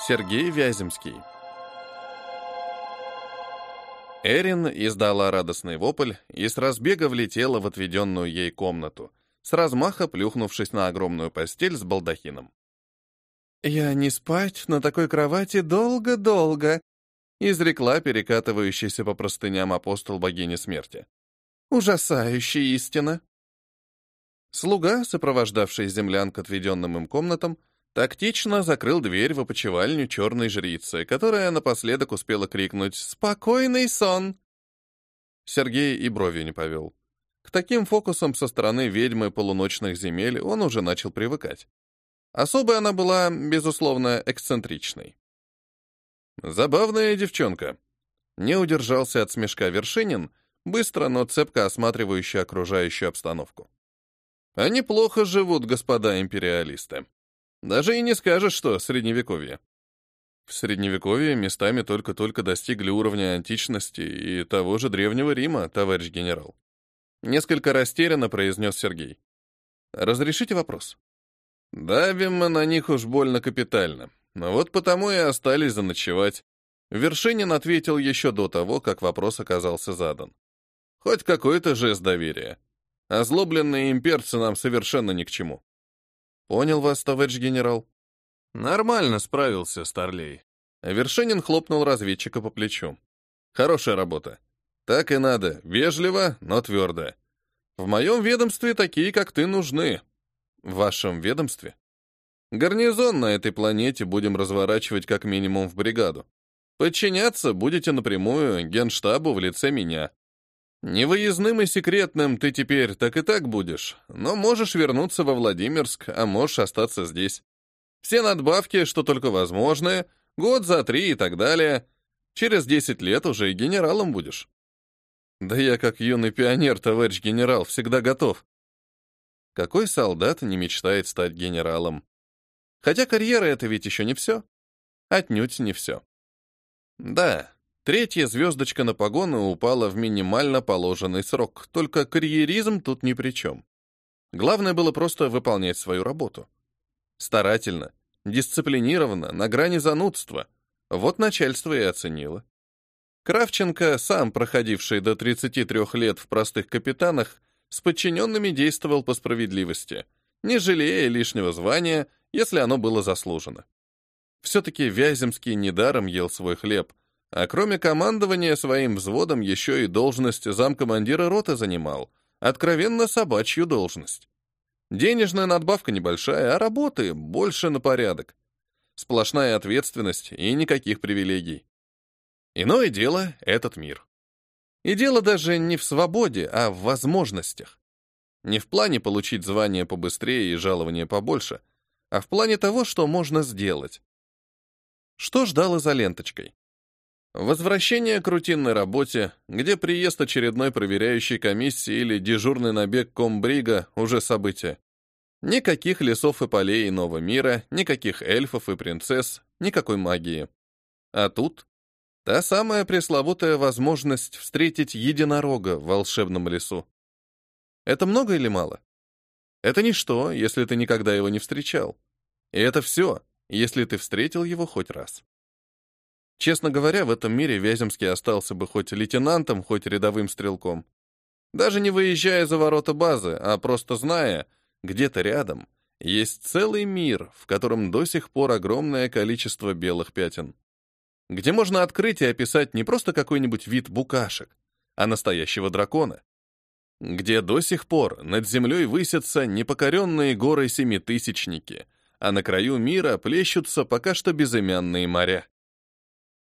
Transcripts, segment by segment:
Сергей Вяземский. Эрин издала радостный вопль и с разбега влетела в отведенную ей комнату, с размаха плюхнувшись на огромную постель с балдахином. «Я не спать на такой кровати долго-долго», — изрекла перекатывающийся по простыням апостол богини смерти. «Ужасающая истина». Слуга, сопровождавший землян к отведенным им комнатам, тактично закрыл дверь в опочивальню черной жрицы, которая напоследок успела крикнуть «Спокойный сон!». Сергей и бровью не повел. К таким фокусам со стороны ведьмы полуночных земель он уже начал привыкать. Особой она была, безусловно, эксцентричной. Забавная девчонка. Не удержался от смешка Вершинин, быстро, но цепко осматривающий окружающую обстановку. Они плохо живут, господа империалисты. Даже и не скажешь, что средневековье. В средневековье местами только-только достигли уровня античности и того же древнего Рима, товарищ генерал. Несколько растерянно произнес Сергей. Разрешите вопрос? Давим мы на них уж больно капитально. Вот потому и остались заночевать. Вершинин ответил еще до того, как вопрос оказался задан. Хоть какой-то жест доверия. Озлобленные имперцы нам совершенно ни к чему. Понял вас, товарищ генерал. Нормально справился, Старлей. Вершинин хлопнул разведчика по плечу. Хорошая работа. Так и надо, вежливо, но твердо. В моем ведомстве такие, как ты, нужны. В вашем ведомстве? Гарнизон на этой планете будем разворачивать как минимум в бригаду. Подчиняться будете напрямую генштабу в лице меня. Невыездным и секретным ты теперь так и так будешь, но можешь вернуться во Владимирск, а можешь остаться здесь. Все надбавки, что только возможны, год за три и так далее. Через десять лет уже и генералом будешь. Да я, как юный пионер, товарищ генерал, всегда готов. Какой солдат не мечтает стать генералом? Хотя карьера — это ведь еще не все. Отнюдь не все. Да, Третья звездочка на погоны упала в минимально положенный срок, только карьеризм тут ни при чем. Главное было просто выполнять свою работу. Старательно, дисциплинированно, на грани занудства. Вот начальство и оценило. Кравченко, сам проходивший до 33 лет в простых капитанах, с подчиненными действовал по справедливости, не жалея лишнего звания, если оно было заслужено. Все-таки Вяземский недаром ел свой хлеб — а кроме командования своим взводом еще и должность замкомандира роты занимал. Откровенно собачью должность. Денежная надбавка небольшая, а работы больше на порядок. Сплошная ответственность и никаких привилегий. Иное дело — этот мир. И дело даже не в свободе, а в возможностях. Не в плане получить звание побыстрее и жалование побольше, а в плане того, что можно сделать. Что ждало за ленточкой? Возвращение к рутинной работе, где приезд очередной проверяющей комиссии или дежурный набег комбрига уже событие. Никаких лесов и полей иного мира, никаких эльфов и принцесс, никакой магии. А тут та самая пресловутая возможность встретить единорога в волшебном лесу. Это много или мало? Это ничто, если ты никогда его не встречал. И это все, если ты встретил его хоть раз. Честно говоря, в этом мире Вяземский остался бы хоть лейтенантом, хоть рядовым стрелком. Даже не выезжая за ворота базы, а просто зная, где-то рядом есть целый мир, в котором до сих пор огромное количество белых пятен. Где можно открыть и описать не просто какой-нибудь вид букашек, а настоящего дракона. Где до сих пор над землей высятся непокоренные горы семитысячники, а на краю мира плещутся пока что безымянные моря.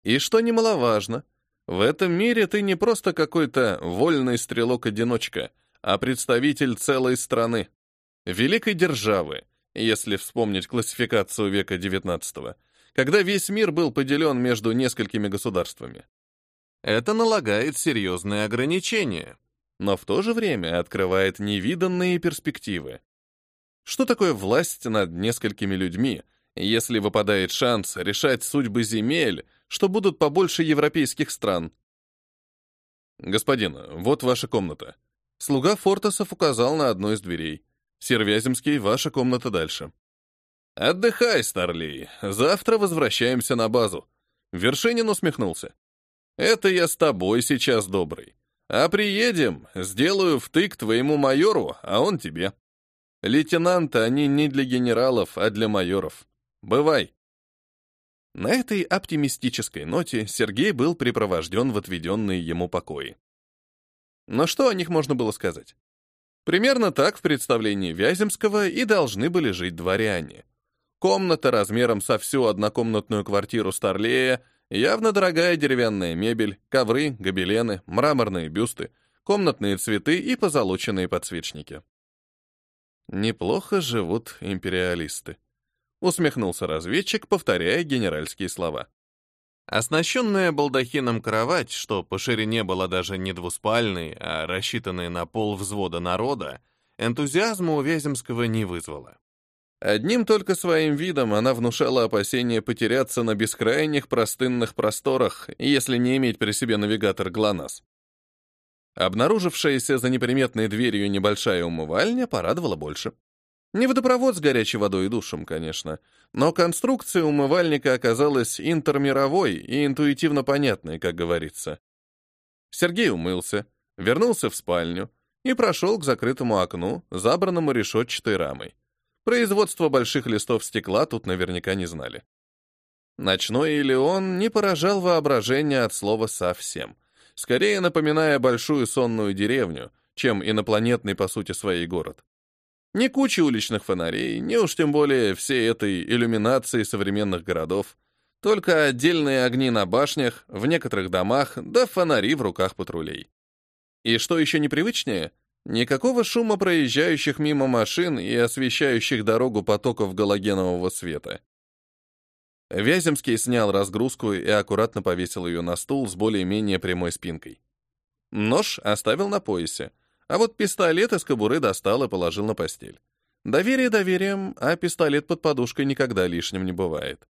И что немаловажно, в этом мире ты не просто какой-то вольный стрелок-одиночка, а представитель целой страны, великой державы, если вспомнить классификацию века XIX, когда весь мир был поделен между несколькими государствами. Это налагает серьезные ограничения, но в то же время открывает невиданные перспективы. Что такое власть над несколькими людьми, если выпадает шанс решать судьбы земель, что будут побольше европейских стран. «Господин, вот ваша комната». Слуга Фортосов указал на одну из дверей. «Сервяземский, ваша комната дальше». «Отдыхай, Старлей. Завтра возвращаемся на базу». Вершинин усмехнулся. «Это я с тобой сейчас добрый. А приедем, сделаю втык твоему майору, а он тебе. Лейтенанты, они не для генералов, а для майоров. Бывай». На этой оптимистической ноте Сергей был припровожден в отведенные ему покои. Но что о них можно было сказать? Примерно так в представлении Вяземского и должны были жить дворяне. Комната размером со всю однокомнатную квартиру Старлея, явно дорогая деревянная мебель, ковры, гобелены, мраморные бюсты, комнатные цветы и позолоченные подсвечники. Неплохо живут империалисты. Усмехнулся разведчик, повторяя генеральские слова. Оснащенная балдахином кровать, что по ширине была даже не двуспальной, а рассчитанная на пол взвода народа, энтузиазма у Вяземского не вызвала. Одним только своим видом она внушала опасение потеряться на бескрайних простынных просторах, если не иметь при себе навигатор ГЛОНАСС. Обнаружившаяся за неприметной дверью небольшая умывальня порадовала больше. Не водопровод с горячей водой и душем, конечно, но конструкция умывальника оказалась интермировой и интуитивно понятной, как говорится. Сергей умылся, вернулся в спальню и прошел к закрытому окну, забранному решетчатой рамой. Производство больших листов стекла тут наверняка не знали. Ночной Илеон не поражал воображение от слова совсем, скорее напоминая большую сонную деревню, чем инопланетный по сути своей город. Ни кучи уличных фонарей, ни уж тем более всей этой иллюминации современных городов, только отдельные огни на башнях, в некоторых домах, да фонари в руках патрулей. И что еще непривычнее, никакого шума проезжающих мимо машин и освещающих дорогу потоков галогенового света. Вяземский снял разгрузку и аккуратно повесил ее на стул с более-менее прямой спинкой. Нож оставил на поясе, а вот пистолет из кобуры достал и положил на постель. Доверие доверием, а пистолет под подушкой никогда лишним не бывает.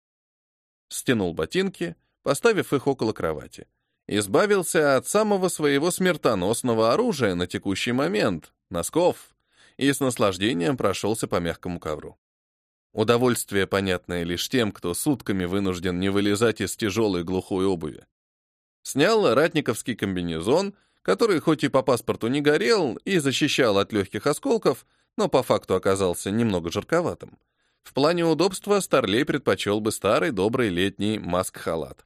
Стянул ботинки, поставив их около кровати. Избавился от самого своего смертоносного оружия на текущий момент — носков, и с наслаждением прошелся по мягкому ковру. Удовольствие, понятное лишь тем, кто сутками вынужден не вылезать из тяжелой глухой обуви. Снял ратниковский комбинезон который хоть и по паспорту не горел и защищал от легких осколков, но по факту оказался немного жарковатым. В плане удобства Старлей предпочел бы старый добрый летний маск-халат.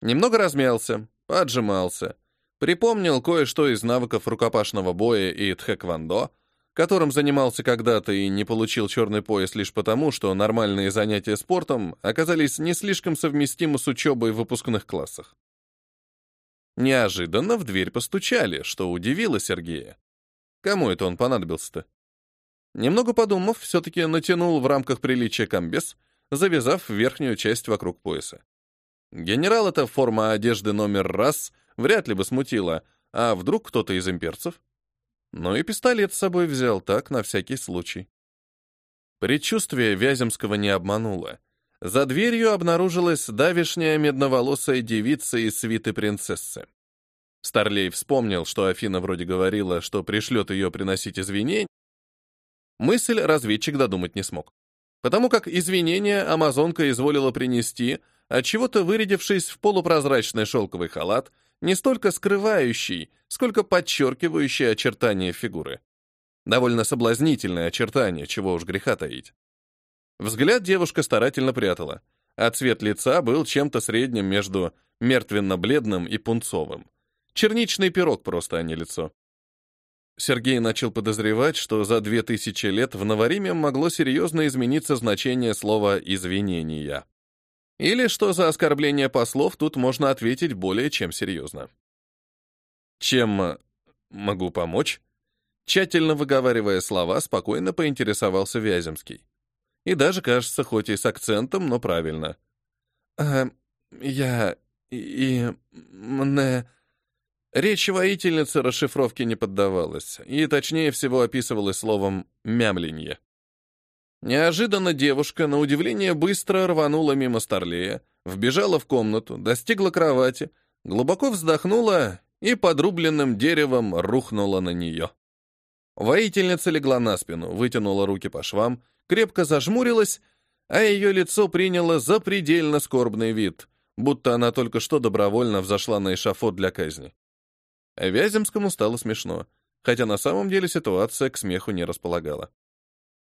Немного размялся, поджимался, припомнил кое-что из навыков рукопашного боя и тхэквондо, которым занимался когда-то и не получил черный пояс лишь потому, что нормальные занятия спортом оказались не слишком совместимы с учебой в выпускных классах. Неожиданно в дверь постучали, что удивило Сергея. Кому это он понадобился-то? Немного подумав, все-таки натянул в рамках приличия комбез, завязав верхнюю часть вокруг пояса. Генерал эта форма одежды номер раз вряд ли бы смутила, а вдруг кто-то из имперцев? Ну и пистолет с собой взял, так, на всякий случай. Предчувствие Вяземского не обмануло. За дверью обнаружилась давишняя медноволосая девица из свиты принцессы. Старлей вспомнил, что Афина вроде говорила, что пришлет ее приносить извинения. Мысль разведчик додумать не смог. Потому как извинения амазонка изволила принести, отчего-то вырядившись в полупрозрачный шелковый халат, не столько скрывающий, сколько подчеркивающий очертания фигуры. Довольно соблазнительное очертание, чего уж греха таить. Взгляд девушка старательно прятала, а цвет лица был чем-то средним между мертвенно-бледным и пунцовым. Черничный пирог просто, а не лицо. Сергей начал подозревать, что за две тысячи лет в Новориме могло серьезно измениться значение слова «извинения». Или что за оскорбление послов тут можно ответить более чем серьезно. Чем э, могу помочь? Тщательно выговаривая слова, спокойно поинтересовался Вяземский и даже, кажется, хоть и с акцентом, но правильно. «А, я... и... мне...» Речь воительницы расшифровки не поддавалась, и точнее всего описывалась словом «мямленье». Неожиданно девушка, на удивление, быстро рванула мимо Старлея, вбежала в комнату, достигла кровати, глубоко вздохнула и подрубленным деревом рухнула на нее. Воительница легла на спину, вытянула руки по швам крепко зажмурилась а ее лицо приняло запредельно скорбный вид, будто она только что добровольно взошла на эшафот для казни. Вяземскому стало смешно, хотя на самом деле ситуация к смеху не располагала.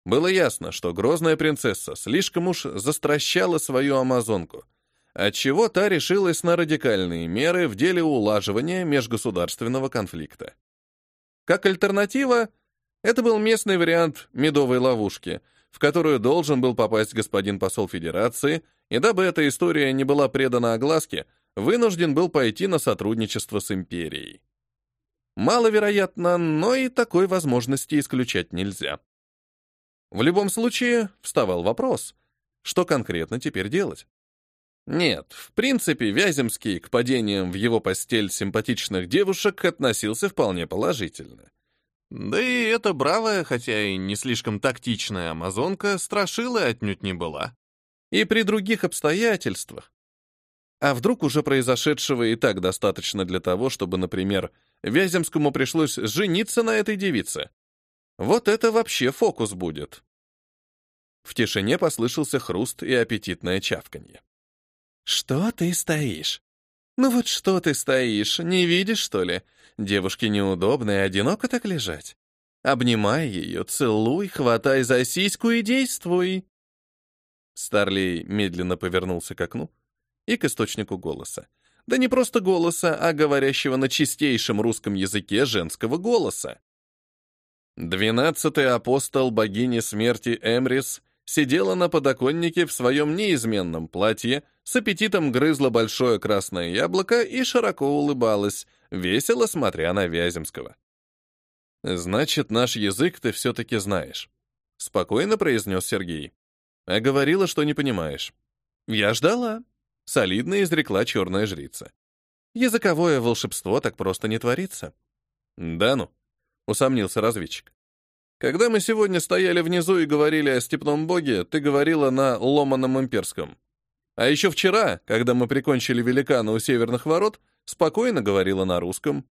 Было ясно, что грозная принцесса слишком уж застращала свою амазонку, отчего та решилась на радикальные меры в деле улаживания межгосударственного конфликта. Как альтернатива, это был местный вариант медовой ловушки, в которую должен был попасть господин посол Федерации, и дабы эта история не была предана огласке, вынужден был пойти на сотрудничество с империей. Маловероятно, но и такой возможности исключать нельзя. В любом случае, вставал вопрос, что конкретно теперь делать? Нет, в принципе, Вяземский к падениям в его постель симпатичных девушек относился вполне положительно. Да и эта бравая, хотя и не слишком тактичная амазонка, страшила отнюдь не была. И при других обстоятельствах. А вдруг уже произошедшего и так достаточно для того, чтобы, например, Вяземскому пришлось жениться на этой девице? Вот это вообще фокус будет. В тишине послышался хруст и аппетитное чавканье. «Что ты стоишь? Ну вот что ты стоишь, не видишь, что ли? Девушке неудобно и одиноко так лежать. Обнимай ее, целуй, хватай за сиську и действуй!» Старлей медленно повернулся к окну и к источнику голоса. Да не просто голоса, а говорящего на чистейшем русском языке женского голоса. Двенадцатый апостол богини смерти Эмрис сидела на подоконнике в своем неизменном платье, с аппетитом грызла большое красное яблоко и широко улыбалась, весело смотря на Вяземского. «Значит, наш язык ты все-таки знаешь», — спокойно произнес Сергей. «А говорила, что не понимаешь». «Я ждала», — солидно изрекла черная жрица. «Языковое волшебство так просто не творится». «Да ну», — усомнился разведчик. «Когда мы сегодня стояли внизу и говорили о степном боге, ты говорила на ломаном имперском. А еще вчера, когда мы прикончили великана у северных ворот, спокойно говорила на русском».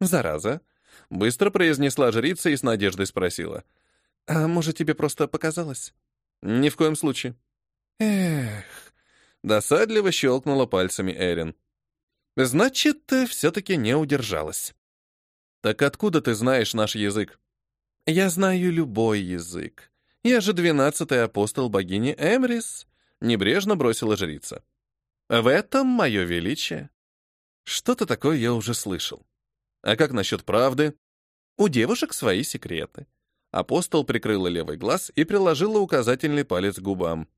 «Зараза», — быстро произнесла жрица и с надеждой спросила. «А может, тебе просто показалось?» «Ни в коем случае». «Эх», — досадливо щелкнула пальцами Эрин. «Значит, ты все-таки не удержалась». «Так откуда ты знаешь наш язык?» «Я знаю любой язык. Я же двенадцатый апостол богини Эмрис», — небрежно бросила жрица. «В этом мое величие». Что-то такое я уже слышал. А как насчет правды? У девушек свои секреты. Апостол прикрыла левый глаз и приложила указательный палец к губам.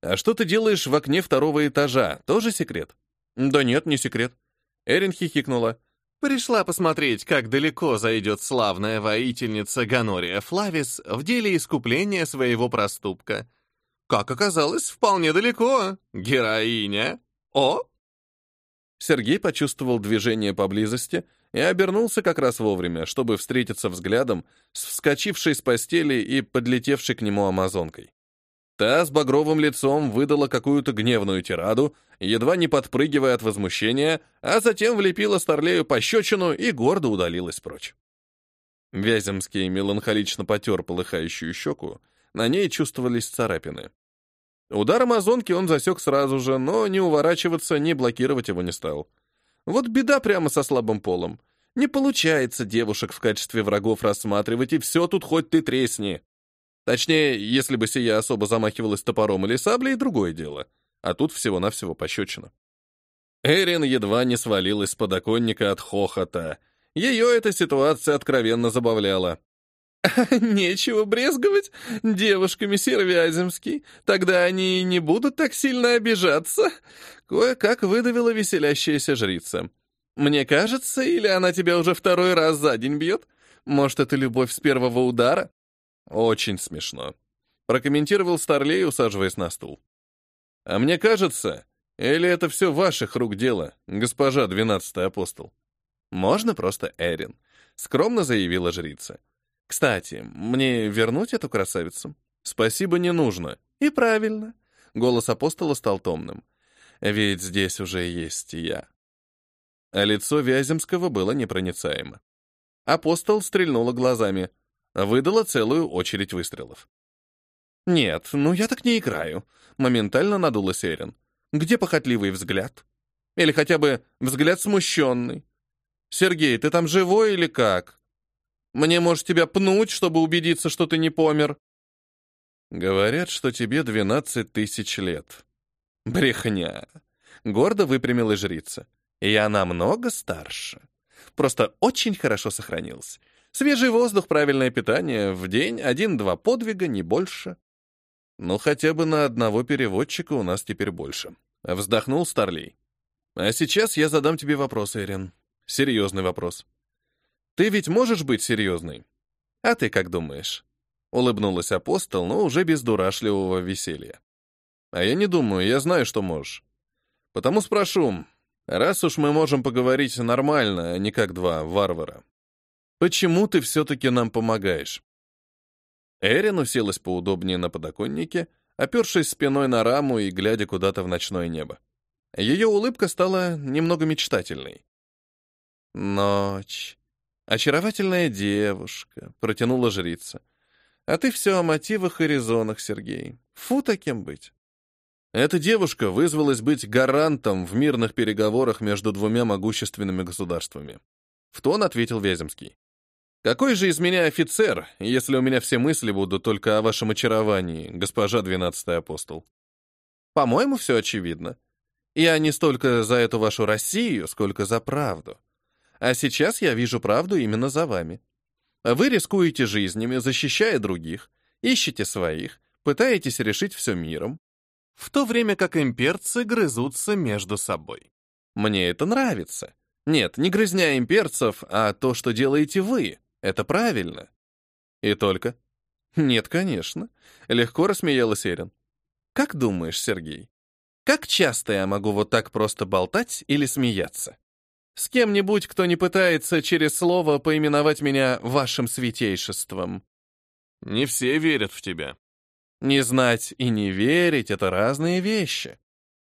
«А что ты делаешь в окне второго этажа? Тоже секрет?» «Да нет, не секрет». Эрин хихикнула. Пришла посмотреть, как далеко зайдет славная воительница Ганория Флавис в деле искупления своего проступка. Как оказалось, вполне далеко. Героиня. О! Сергей почувствовал движение поблизости и обернулся как раз вовремя, чтобы встретиться взглядом с вскочившей с постели и подлетевшей к нему амазонкой. Та с багровым лицом выдала какую-то гневную тираду, едва не подпрыгивая от возмущения, а затем влепила Старлею пощечину и гордо удалилась прочь. Вяземский меланхолично потер полыхающую щеку, на ней чувствовались царапины. Удар амазонки он засек сразу же, но ни уворачиваться, ни блокировать его не стал. Вот беда прямо со слабым полом. Не получается девушек в качестве врагов рассматривать, и все тут хоть ты тресни. Точнее, если бы сия особо замахивалась топором или саблей, другое дело. А тут всего-навсего пощечина. Эрин едва не свалилась с подоконника от хохота. Ее эта ситуация откровенно забавляла. «Нечего брезговать девушками, сир Вяземский. Тогда они и не будут так сильно обижаться», — кое-как выдавила веселящаяся жрица. «Мне кажется, или она тебя уже второй раз за день бьет? Может, это любовь с первого удара?» Очень смешно. Прокомментировал Старлей, усаживаясь на стул. А мне кажется, или это все ваших рук дело, госпожа двенадцатый апостол? Можно просто Эрин, скромно заявила жрица. Кстати, мне вернуть эту красавицу? Спасибо не нужно. И правильно. Голос апостола стал томным. Ведь здесь уже есть я. А лицо Вяземского было непроницаемо. Апостол стрельнула глазами — выдала целую очередь выстрелов. «Нет, ну я так не играю», — моментально надулась Эрин. «Где похотливый взгляд? Или хотя бы взгляд смущенный? Сергей, ты там живой или как? Мне, может, тебя пнуть, чтобы убедиться, что ты не помер?» «Говорят, что тебе двенадцать тысяч лет». «Брехня!» — гордо выпрямилась жрица. «Я намного старше. Просто очень хорошо сохранился. Свежий воздух, правильное питание, в день один-два подвига, не больше. Ну, хотя бы на одного переводчика у нас теперь больше. Вздохнул Старлей. А сейчас я задам тебе вопрос, Эрин. Серьезный вопрос. Ты ведь можешь быть серьезной? А ты как думаешь? Улыбнулась апостол, но уже без дурашливого веселья. А я не думаю, я знаю, что можешь. Потому спрошу, раз уж мы можем поговорить нормально, а не как два варвара, почему ты все-таки нам помогаешь? Эрин уселась поудобнее на подоконнике, опершись спиной на раму и глядя куда-то в ночное небо. Ее улыбка стала немного мечтательной. «Ночь. Очаровательная девушка», — протянула жрица. «А ты все о мотивах и резонах, Сергей. Фу таким быть». Эта девушка вызвалась быть гарантом в мирных переговорах между двумя могущественными государствами. В тон ответил Вяземский. Какой же из меня офицер, если у меня все мысли будут только о вашем очаровании, госпожа двенадцатый апостол? По-моему, все очевидно. Я не столько за эту вашу Россию, сколько за правду. А сейчас я вижу правду именно за вами. Вы рискуете жизнями, защищая других, ищете своих, пытаетесь решить все миром, в то время как имперцы грызутся между собой. Мне это нравится. Нет, не грызня имперцев, а то, что делаете вы. Это правильно. И только... Нет, конечно. Легко рассмеялась Эрин. Как думаешь, Сергей, как часто я могу вот так просто болтать или смеяться? С кем-нибудь, кто не пытается через слово поименовать меня вашим святейшеством. Не все верят в тебя. Не знать и не верить — это разные вещи.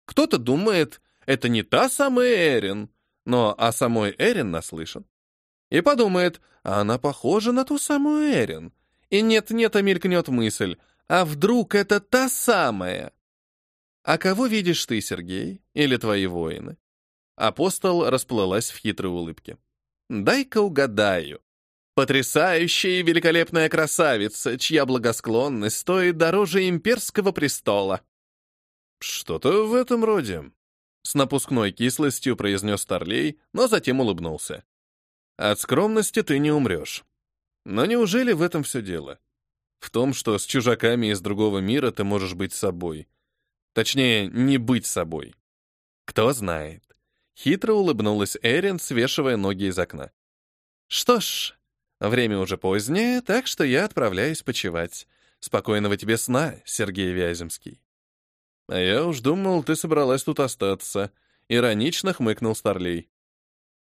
Кто-то думает, это не та самая Эрин, но о самой Эрин наслышан. И подумает, а она похожа на ту самую Эрин. И нет-нет, а мелькнет мысль, а вдруг это та самая? А кого видишь ты, Сергей, или твои воины? Апостол расплылась в хитрой улыбке. Дай-ка угадаю. Потрясающая и великолепная красавица, чья благосклонность стоит дороже имперского престола. Что-то в этом роде. С напускной кислостью произнес Старлей, но затем улыбнулся. От скромности ты не умрешь. Но неужели в этом все дело? В том, что с чужаками из другого мира ты можешь быть собой. Точнее, не быть собой. Кто знает. Хитро улыбнулась Эрин, свешивая ноги из окна. Что ж, время уже позднее, так что я отправляюсь почевать. Спокойного тебе сна, Сергей Вяземский. А я уж думал, ты собралась тут остаться. Иронично хмыкнул Старлей.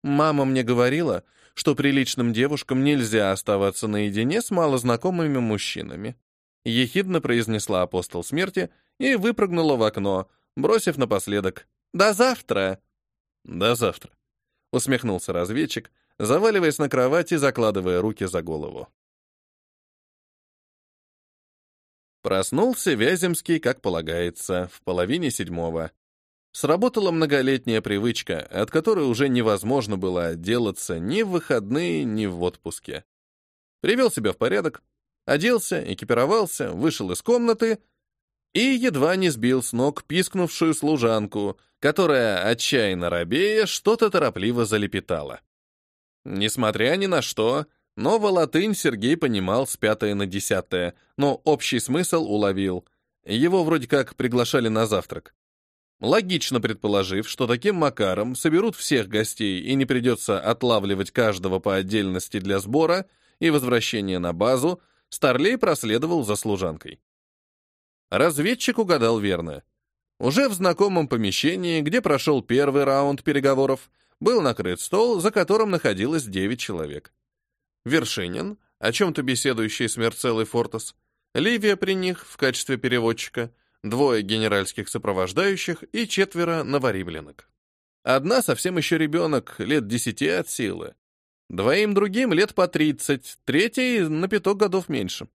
Мама мне говорила, что приличным девушкам нельзя оставаться наедине с малознакомыми мужчинами. Ехидно произнесла апостол смерти и выпрыгнула в окно, бросив напоследок «До завтра!» «До завтра!» — усмехнулся разведчик, заваливаясь на кровать и закладывая руки за голову. Проснулся Вяземский, как полагается, в половине седьмого. Сработала многолетняя привычка, от которой уже невозможно было отделаться ни в выходные, ни в отпуске. Привел себя в порядок, оделся, экипировался, вышел из комнаты и едва не сбил с ног пискнувшую служанку, которая, отчаянно робея, что-то торопливо залепетала. Несмотря ни на что, ново латынь Сергей понимал с пятое на десятое, но общий смысл уловил. Его вроде как приглашали на завтрак. Логично предположив, что таким макаром соберут всех гостей и не придется отлавливать каждого по отдельности для сбора и возвращения на базу, Старлей проследовал за служанкой. Разведчик угадал верно. Уже в знакомом помещении, где прошел первый раунд переговоров, был накрыт стол, за которым находилось девять человек. Вершинин, о чем-то беседующий с Мерцеллой Фортас, Ливия при них в качестве переводчика — двое генеральских сопровождающих и четверо новоримлянок. Одна совсем еще ребенок, лет десяти от силы. Двоим другим лет по тридцать, третий на пяток годов меньше.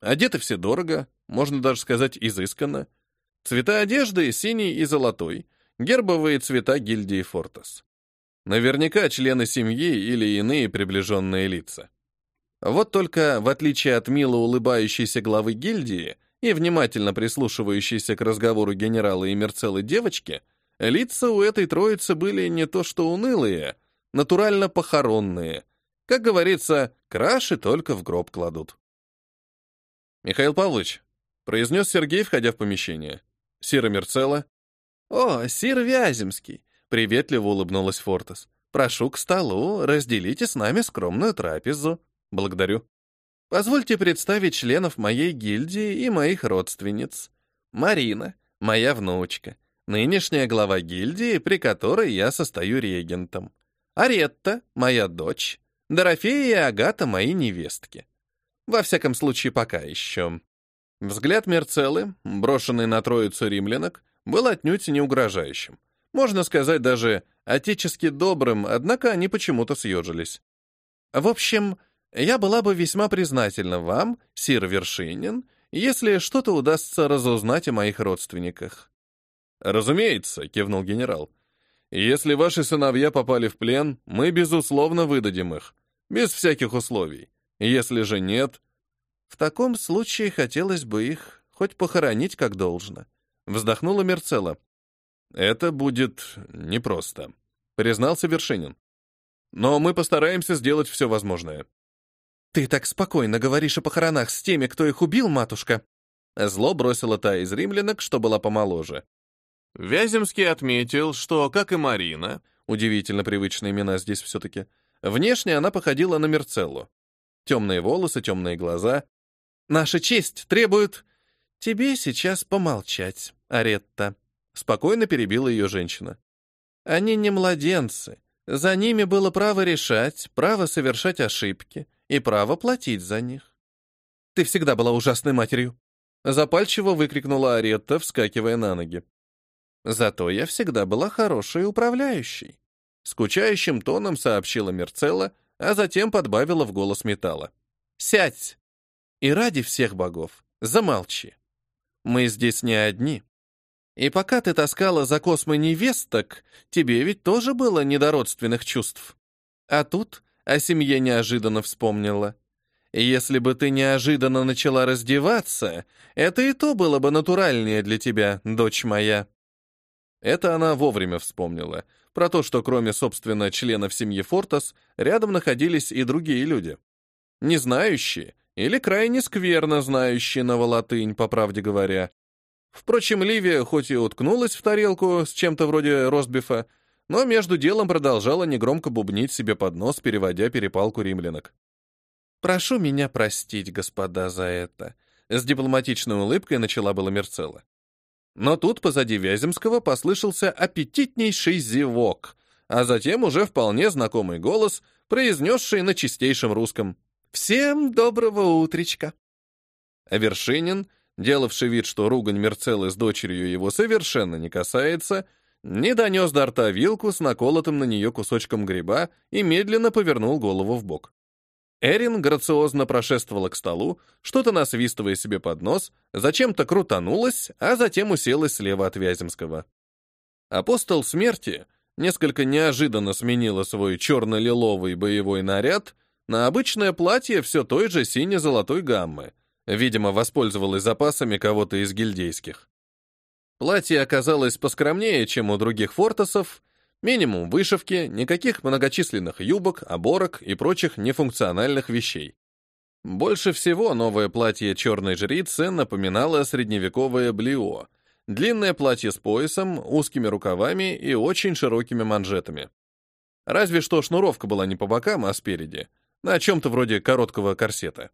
Одеты все дорого, можно даже сказать изысканно. Цвета одежды синий и золотой, гербовые цвета гильдии Фортас. Наверняка члены семьи или иные приближенные лица. Вот только, в отличие от мило улыбающейся главы гильдии и внимательно прислушивающейся к разговору генерала и Мерцелы девочки, лица у этой троицы были не то что унылые, натурально похоронные. Как говорится, краши только в гроб кладут. «Михаил Павлович», — произнес Сергей, входя в помещение. «Сира Мерцела». «О, сир Вяземский», — приветливо улыбнулась Фортес. «Прошу к столу, разделите с нами скромную трапезу». «Благодарю». «Позвольте представить членов моей гильдии и моих родственниц. Марина, моя внучка, нынешняя глава гильдии, при которой я состою регентом. Аретта, моя дочь. Дорофея и Агата, мои невестки. Во всяком случае, пока еще. Взгляд Мерцелы, брошенный на троицу римлянок, был отнюдь не угрожающим. Можно сказать, даже отечески добрым, однако они почему-то съежились. В общем, я была бы весьма признательна вам, сир Вершинин, если что-то удастся разузнать о моих родственниках. «Разумеется», — кивнул генерал. «Если ваши сыновья попали в плен, мы, безусловно, выдадим их. Без всяких условий. Если же нет, в таком случае хотелось бы их хоть похоронить как должно. Вздохнула Мерцела. Это будет непросто, признался Вершинин. Но мы постараемся сделать все возможное. Ты так спокойно говоришь о похоронах с теми, кто их убил, матушка. Зло бросила та из римлянок, что была помоложе. Вяземский отметил, что, как и Марина, удивительно привычные имена здесь все-таки, внешне она походила на Мерцеллу. Темные волосы, темные глаза. «Наша честь требует...» «Тебе сейчас помолчать, Аретта», — спокойно перебила ее женщина. «Они не младенцы. За ними было право решать, право совершать ошибки и право платить за них». «Ты всегда была ужасной матерью», — запальчиво выкрикнула Аретта, вскакивая на ноги. «Зато я всегда была хорошей управляющей», — скучающим тоном сообщила Мерцелла, а затем подбавила в голос металла. «Сядь! И ради всех богов, замолчи. Мы здесь не одни. И пока ты таскала за космы невесток, тебе ведь тоже было недородственных чувств. А тут о семье неожиданно вспомнила. Если бы ты неожиданно начала раздеваться, это и то было бы натуральнее для тебя, дочь моя». Это она вовремя вспомнила, про то, что кроме, собственно, членов семьи Фортас, рядом находились и другие люди. Не знающие или крайне скверно знающие новолатынь, по правде говоря. Впрочем, Ливия хоть и уткнулась в тарелку с чем-то вроде ростбифа, но между делом продолжала негромко бубнить себе под нос, переводя перепалку римлянок. «Прошу меня простить, господа, за это», — с дипломатичной улыбкой начала была Мерцелла. Но тут позади Вяземского послышался аппетитнейший зевок, а затем уже вполне знакомый голос, произнесший на чистейшем русском «Всем доброго утречка!». А Вершинин, делавший вид, что ругань Мерцеллы с дочерью его совершенно не касается, не донес до рта вилку с наколотым на нее кусочком гриба и медленно повернул голову в бок. Эрин грациозно прошествовала к столу, что-то насвистывая себе под нос, зачем-то крутанулась, а затем уселась слева от Вяземского. Апостол смерти несколько неожиданно сменила свой черно-лиловый боевой наряд на обычное платье все той же сине-золотой гаммы, видимо, воспользовалась запасами кого-то из гильдейских. Платье оказалось поскромнее, чем у других фортосов, Минимум вышивки, никаких многочисленных юбок, оборок и прочих нефункциональных вещей. Больше всего новое платье черной жрицы напоминало средневековое блио. Длинное платье с поясом, узкими рукавами и очень широкими манжетами. Разве что шнуровка была не по бокам, а спереди, на чем-то вроде короткого корсета.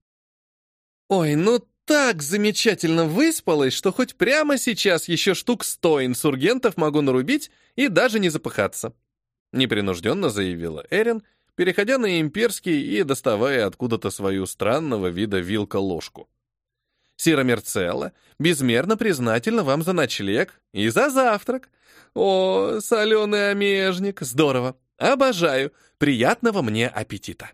«Ой, ну так замечательно выспалась, что хоть прямо сейчас еще штук сто инсургентов могу нарубить и даже не запыхаться», — непринужденно заявила Эрин, переходя на имперский и доставая откуда-то свою странного вида вилка-ложку. «Сира Мерцелла, безмерно признательна вам за ночлег и за завтрак. О, соленый омежник, здорово, обожаю, приятного мне аппетита!»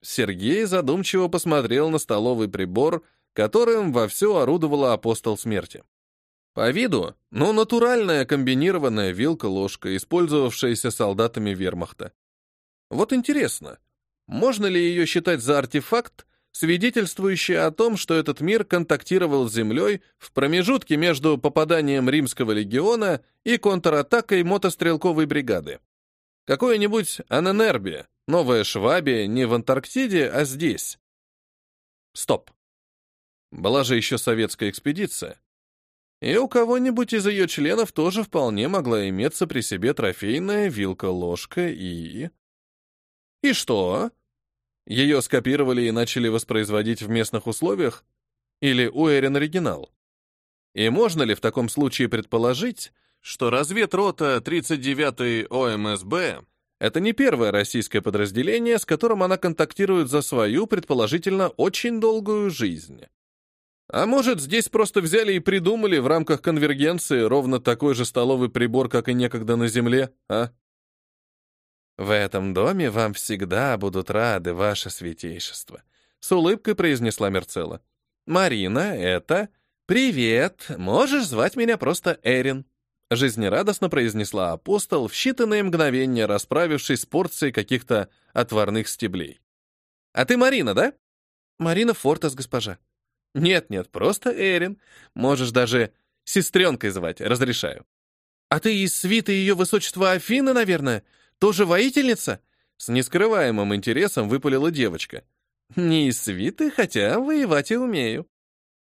Сергей задумчиво посмотрел на столовый прибор, которым вовсю орудовала апостол смерти. По виду, ну, натуральная комбинированная вилка-ложка, использовавшаяся солдатами вермахта. Вот интересно, можно ли ее считать за артефакт, свидетельствующий о том, что этот мир контактировал с Землей в промежутке между попаданием римского легиона и контратакой мотострелковой бригады? Какое-нибудь Аненербе, новая Швабия не в Антарктиде, а здесь. Стоп. Была же еще советская экспедиция. И у кого-нибудь из ее членов тоже вполне могла иметься при себе трофейная вилка-ложка и... И что? Ее скопировали и начали воспроизводить в местных условиях? Или у Эрин оригинал? И можно ли в таком случае предположить, что разведрота 39-й ОМСБ — это не первое российское подразделение, с которым она контактирует за свою, предположительно, очень долгую жизнь? А может, здесь просто взяли и придумали в рамках конвергенции ровно такой же столовый прибор, как и некогда на Земле, а? В этом доме вам всегда будут рады, ваше святейшество, с улыбкой произнесла Мерцелла. Марина, это... Привет, можешь звать меня просто Эрин. Жизнерадостно произнесла апостол в считанные мгновения, расправившись с порцией каких-то отварных стеблей. «А ты Марина, да?» «Марина Фортас, госпожа», нет-нет, просто Эрин. Можешь даже сестренкой звать, разрешаю. А ты из свиты ее высочества Афины, наверное? Тоже воительница? С нескрываемым интересом выпалила девочка. Не из свиты, хотя воевать и умею.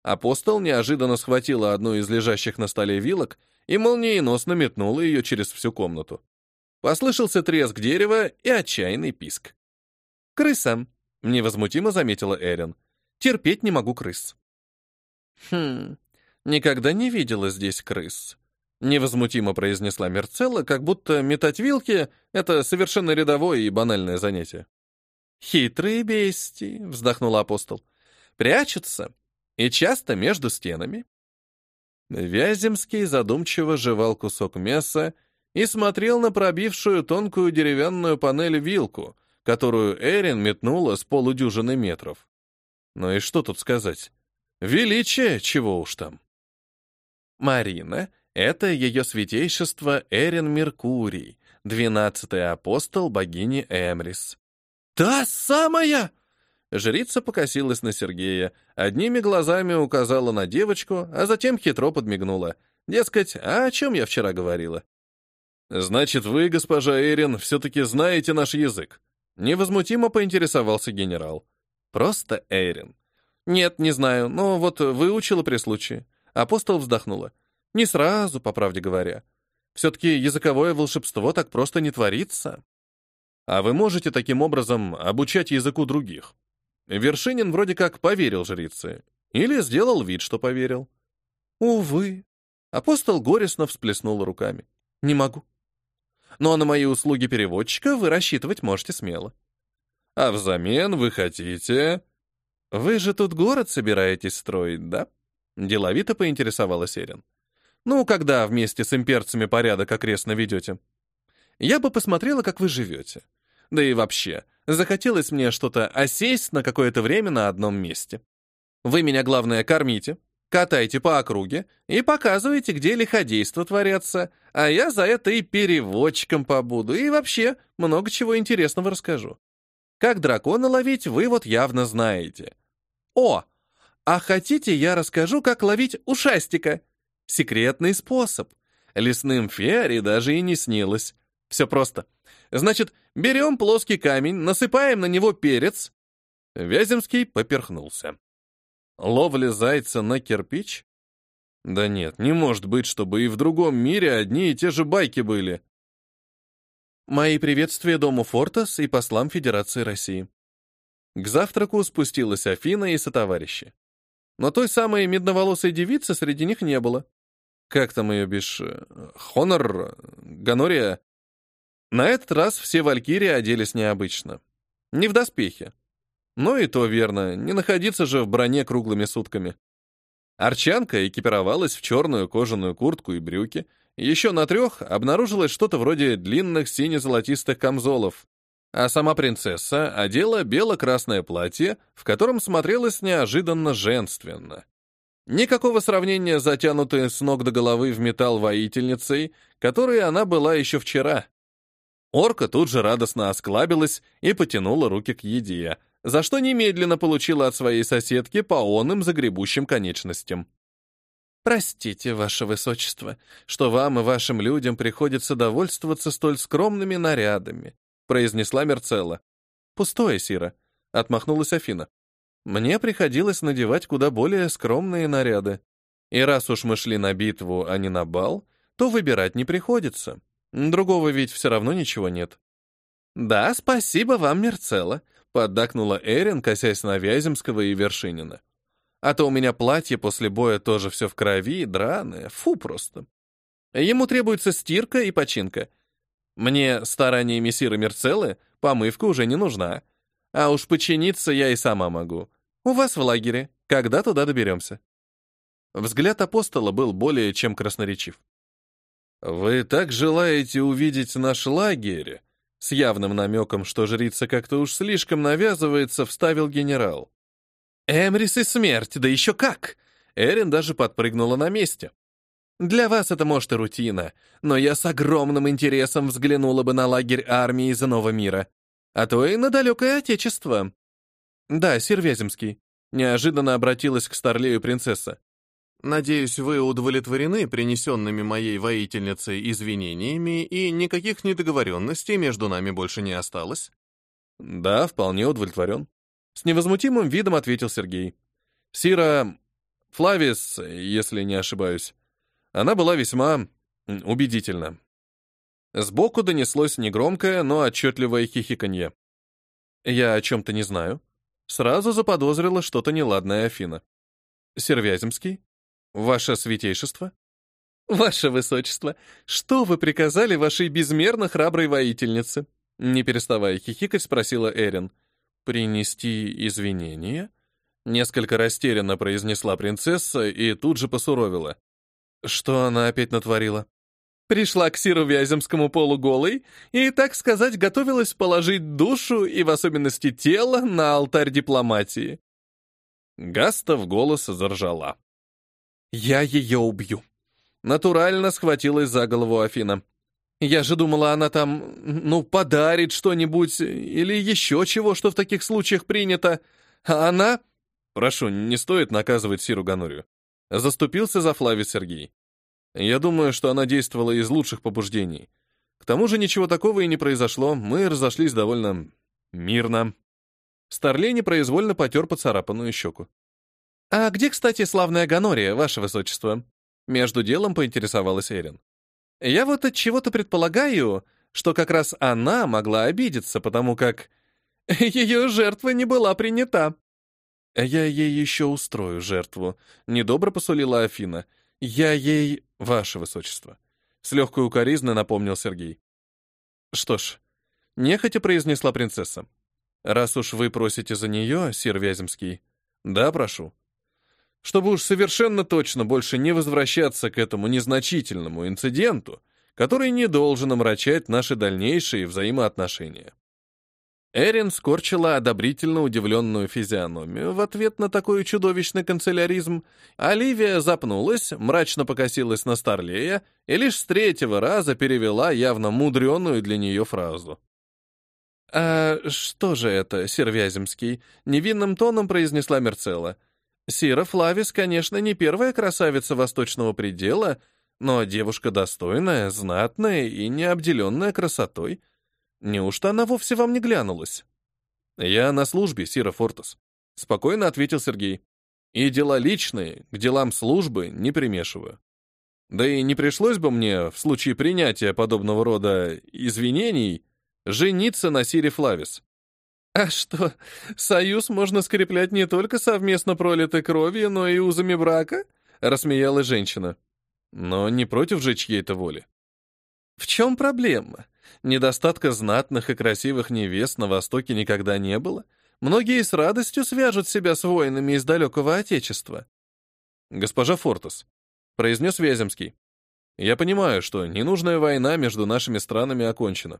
Апостол неожиданно схватила одну из лежащих на столе вилок и молниеносно метнула ее через всю комнату. Послышался треск дерева и отчаянный писк. «Крыса», — невозмутимо заметила Эрин. Терпеть не могу крыс. Хм, никогда не видела здесь крыс. Невозмутимо произнесла Мерцелла, как будто метать вилки — это совершенно рядовое и банальное занятие. «Хитрые бестии», — вздохнул апостол, — «прячутся, и часто между стенами». Вяземский задумчиво жевал кусок мяса и смотрел на пробившую тонкую деревянную панель вилку, которую Эрин метнула с полудюжины метров. Ну и что тут сказать? Величие, чего уж там. Марина — это ее святейшество Эрин Меркурий, двенадцатый апостол богини Эмрис. «Та самая!» Жрица покосилась на Сергея, одними глазами указала на девочку, а затем хитро подмигнула. Дескать, а о чем я вчера говорила? «Значит, вы, госпожа Эрин, все-таки знаете наш язык?» Невозмутимо поинтересовался генерал. Просто Эйрин. Нет, не знаю, но вот выучила при случае. Апостол вздохнула. Не сразу, по правде говоря. Все-таки языковое волшебство так просто не творится. А вы можете таким образом обучать языку других. Вершинин вроде как поверил жрице. Или сделал вид, что поверил. Увы. Апостол горестно всплеснул руками. Не могу. Но на мои услуги переводчика вы рассчитывать можете смело. А взамен вы хотите... Вы же тут город собираетесь строить, да? Деловито поинтересовалась Эрин. Ну, когда вместе с имперцами порядок окрестно ведете? Я бы посмотрела, как вы живете. Да и вообще, захотелось мне что-то осесть на какое-то время на одном месте. Вы меня, главное, кормите, катайте по округе и показывайте, где лиходейство творятся, а я за это и переводчиком побуду, и вообще много чего интересного расскажу. Как дракона ловить, вы вот явно знаете. О, а хотите, я расскажу, как ловить ушастика? Секретный способ. Лесным феари даже и не снилось. Все просто. Значит, берем плоский камень, насыпаем на него перец. Вяземский поперхнулся. Ловля зайца на кирпич? Да нет, не может быть, чтобы и в другом мире одни и те же байки были. Мои приветствия Дому Фортас и послам Федерации России. К завтраку спустилась Афина и сотоварищи. Но той самой медноволосой девицы среди них не было. Как там ее бишь... Хонор? Ганория? На этот раз все валькирии оделись необычно. Не в доспехе. Но и то верно, не находиться же в броне круглыми сутками. Арчанка экипировалась в черную кожаную куртку и брюки, еще на трех обнаружилось что-то вроде длинных сине-золотистых камзолов. А сама принцесса одела бело-красное платье, в котором смотрелась неожиданно женственно. Никакого сравнения с затянутой с ног до головы в металл воительницей, которой она была еще вчера. Орка тут же радостно осклабилась и потянула руки к еде, за что немедленно получила от своей соседки по онным загребущим конечностям. «Простите, ваше высочество, что вам и вашим людям приходится довольствоваться столь скромными нарядами», произнесла Мерцелла. «Пустое, Сира», — отмахнулась Афина. «Мне приходилось надевать куда более скромные наряды. И раз уж мы шли на битву, а не на бал, то выбирать не приходится. Другого ведь все равно ничего нет». «Да, спасибо вам, Мерцелла», — поддакнула Эрин, косясь на Вяземского и Вершинина. «А то у меня платье после боя тоже все в крови, драное, фу просто. Ему требуется стирка и починка. Мне стараниями Сиры Мерцеллы помывка уже не нужна. А уж починиться я и сама могу. У вас в лагере. Когда туда доберемся?» Взгляд апостола был более чем красноречив. «Вы так желаете увидеть наш лагерь?» С явным намеком, что жрица как-то уж слишком навязывается, вставил генерал. «Эмрис и смерть, да еще как!» Эрин даже подпрыгнула на месте. «Для вас это, может, и рутина, но я с огромным интересом взглянула бы на лагерь армии из иного мира, а то и на далекое отечество». «Да, сир Вяземский», — неожиданно обратилась к Старлею принцесса. Надеюсь, вы удовлетворены принесенными моей воительницей извинениями и никаких недоговоренностей между нами больше не осталось? Да, вполне удовлетворен. С невозмутимым видом ответил Сергей. Сира Флавис, если не ошибаюсь, она была весьма убедительна. Сбоку донеслось негромкое, но отчетливое хихиканье. Я о чем-то не знаю. Сразу заподозрила что-то неладное Афина. Сервяземский? «Ваше святейшество?» «Ваше высочество, что вы приказали вашей безмерно храброй воительнице?» Не переставая хихикать, спросила Эрин. «Принести извинения?» Несколько растерянно произнесла принцесса и тут же посуровила. Что она опять натворила? Пришла к Сиру Вяземскому полуголой и, так сказать, готовилась положить душу и в особенности тело на алтарь дипломатии. Гаста в голос заржала. «Я ее убью!» Натурально схватилась за голову Афина. «Я же думала, она там, ну, подарит что-нибудь или еще чего, что в таких случаях принято. А она...» «Прошу, не стоит наказывать Сиру Ганурию». Заступился за Флави Сергей. «Я думаю, что она действовала из лучших побуждений. К тому же ничего такого и не произошло, мы разошлись довольно мирно». Старлей непроизвольно потер поцарапанную щеку. «А где, кстати, славная Ганория, ваше высочество?» Между делом поинтересовалась Эрин. «Я вот от чего-то предполагаю, что как раз она могла обидеться, потому как ее жертва не была принята». «Я ей еще устрою жертву», — недобро посулила Афина. «Я ей, ваше высочество», — с легкой укоризной напомнил Сергей. «Что ж», — нехотя произнесла принцесса. «Раз уж вы просите за нее, сир Вяземский, да, прошу чтобы уж совершенно точно больше не возвращаться к этому незначительному инциденту, который не должен омрачать наши дальнейшие взаимоотношения. Эрин скорчила одобрительно удивленную физиономию в ответ на такой чудовищный канцеляризм. Оливия запнулась, мрачно покосилась на Старлея и лишь с третьего раза перевела явно мудреную для нее фразу. «А что же это, Сервяземский?» — невинным тоном произнесла Мерцелла. Сира Флавис, конечно, не первая красавица восточного предела, но девушка достойная, знатная и не обделенная красотой. Неужто она вовсе вам не глянулась? Я на службе, Сира Фортес, спокойно ответил Сергей. И дела личные к делам службы не примешиваю. Да и не пришлось бы мне, в случае принятия подобного рода извинений, жениться на Сире Флавис. А что, союз можно скреплять не только совместно пролитой кровью, но и узами брака? Рассмеялась женщина. Но не против же чьей-то воли. В чем проблема? Недостатка знатных и красивых невест на Востоке никогда не было. Многие с радостью свяжут себя с воинами из далекого Отечества. Госпожа Фортес, произнес Вяземский, я понимаю, что ненужная война между нашими странами окончена.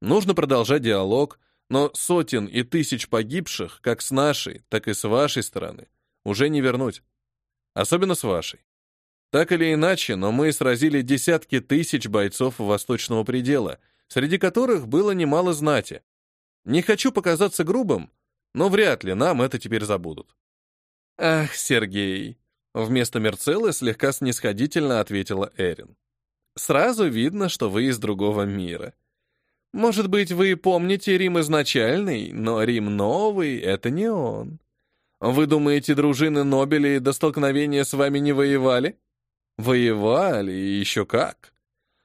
Нужно продолжать диалог, но сотен и тысяч погибших, как с нашей, так и с вашей стороны, уже не вернуть. Особенно с вашей. Так или иначе, но мы сразили десятки тысяч бойцов Восточного предела, среди которых было немало знати. Не хочу показаться грубым, но вряд ли нам это теперь забудут. Ах, Сергей, вместо Мерцеллы слегка снисходительно ответила Эрин. Сразу видно, что вы из другого мира. Может быть, вы помните Рим изначальный, но Рим новый — это не он. Вы думаете, дружины Нобелей до столкновения с вами не воевали? Воевали, и еще как.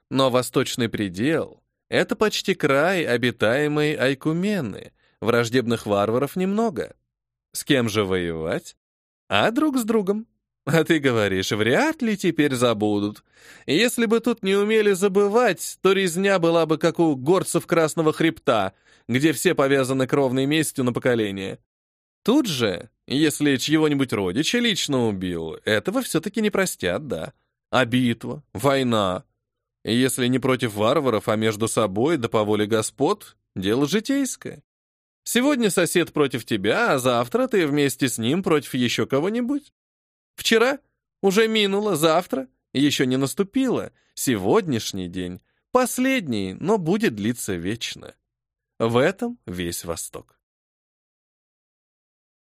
Но Восточный предел — это почти край обитаемой Айкумены, враждебных варваров немного. С кем же воевать? А друг с другом. А ты говоришь, вряд ли теперь забудут. Если бы тут не умели забывать, то резня была бы как у горцев Красного Хребта, где все повязаны кровной местью на поколение. Тут же, если чьего-нибудь родича лично убил, этого все-таки не простят, да. А битва, война. Если не против варваров, а между собой, да по воле господ, дело житейское. Сегодня сосед против тебя, а завтра ты вместе с ним против еще кого-нибудь. Вчера уже минуло, завтра еще не наступило. Сегодняшний день последний, но будет длиться вечно. В этом весь Восток.